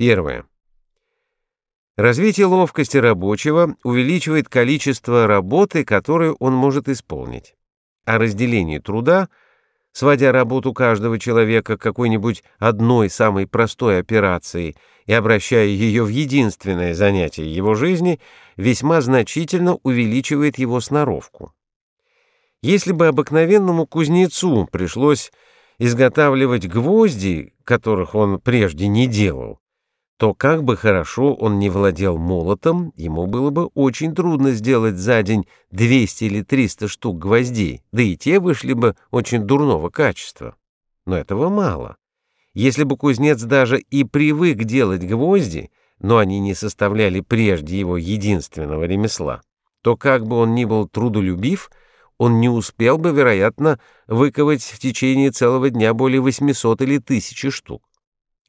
Первое. Развитие ловкости рабочего увеличивает количество работы, которую он может исполнить. А разделение труда, сводя работу каждого человека к какой-нибудь одной самой простой операции и обращая ее в единственное занятие его жизни, весьма значительно увеличивает его сноровку. Если бы обыкновенному кузнецу пришлось изготавливать гвозди, которых он прежде не делал, то как бы хорошо он не владел молотом, ему было бы очень трудно сделать за день 200 или 300 штук гвоздей, да и те вышли бы очень дурного качества. Но этого мало. Если бы кузнец даже и привык делать гвозди, но они не составляли прежде его единственного ремесла, то как бы он ни был трудолюбив, он не успел бы, вероятно, выковать в течение целого дня более 800 или 1000 штук.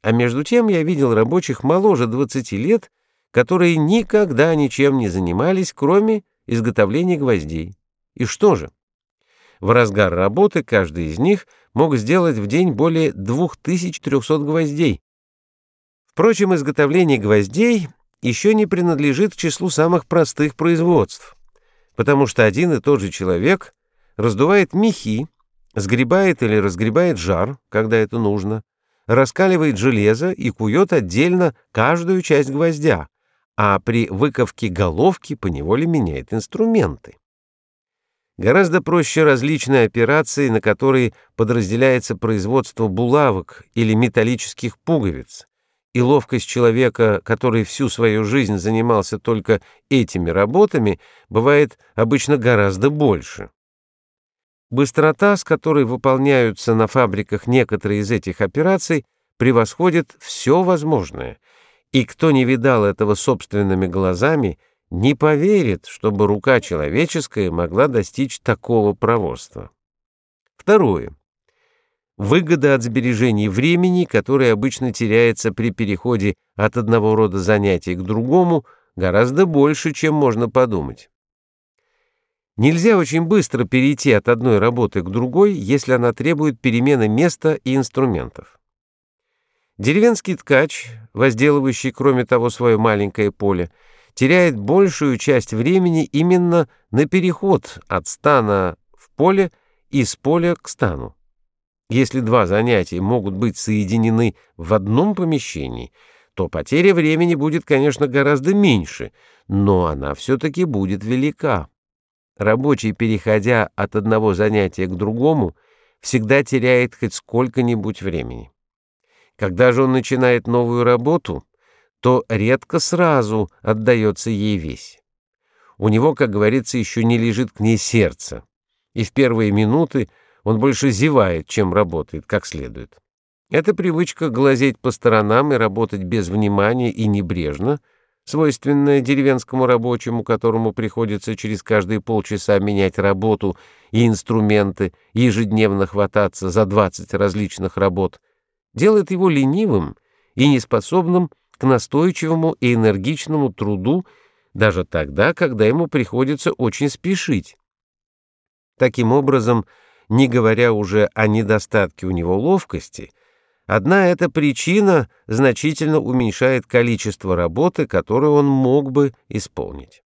А между тем я видел рабочих моложе 20 лет, которые никогда ничем не занимались, кроме изготовления гвоздей. И что же? В разгар работы каждый из них мог сделать в день более 2300 гвоздей. Впрочем, изготовление гвоздей еще не принадлежит к числу самых простых производств, потому что один и тот же человек раздувает мехи, сгребает или разгребает жар, когда это нужно, раскаливает железо и кует отдельно каждую часть гвоздя, а при выковке головки поневоле меняет инструменты. Гораздо проще различные операции, на которые подразделяется производство булавок или металлических пуговиц, и ловкость человека, который всю свою жизнь занимался только этими работами, бывает обычно гораздо больше. Быстрота, с которой выполняются на фабриках некоторые из этих операций, превосходит все возможное, и кто не видал этого собственными глазами, не поверит, чтобы рука человеческая могла достичь такого проворства. Второе. Выгода от сбережений времени, которое обычно теряется при переходе от одного рода занятий к другому, гораздо больше, чем можно подумать. Нельзя очень быстро перейти от одной работы к другой, если она требует перемены места и инструментов. Деревенский ткач, возделывающий, кроме того, свое маленькое поле, теряет большую часть времени именно на переход от стана в поле и с поля к стану. Если два занятия могут быть соединены в одном помещении, то потеря времени будет, конечно, гораздо меньше, но она все-таки будет велика. Рабочий, переходя от одного занятия к другому, всегда теряет хоть сколько-нибудь времени. Когда же он начинает новую работу, то редко сразу отдается ей весь. У него, как говорится, еще не лежит к ней сердце, и в первые минуты он больше зевает, чем работает как следует. Эта привычка глазеть по сторонам и работать без внимания и небрежно — свойственное деревенскому рабочему, которому приходится через каждые полчаса менять работу и инструменты, ежедневно хвататься за 20 различных работ, делает его ленивым и неспособным к настойчивому и энергичному труду даже тогда, когда ему приходится очень спешить. Таким образом, не говоря уже о недостатке у него ловкости — Одна эта причина значительно уменьшает количество работы, которую он мог бы исполнить.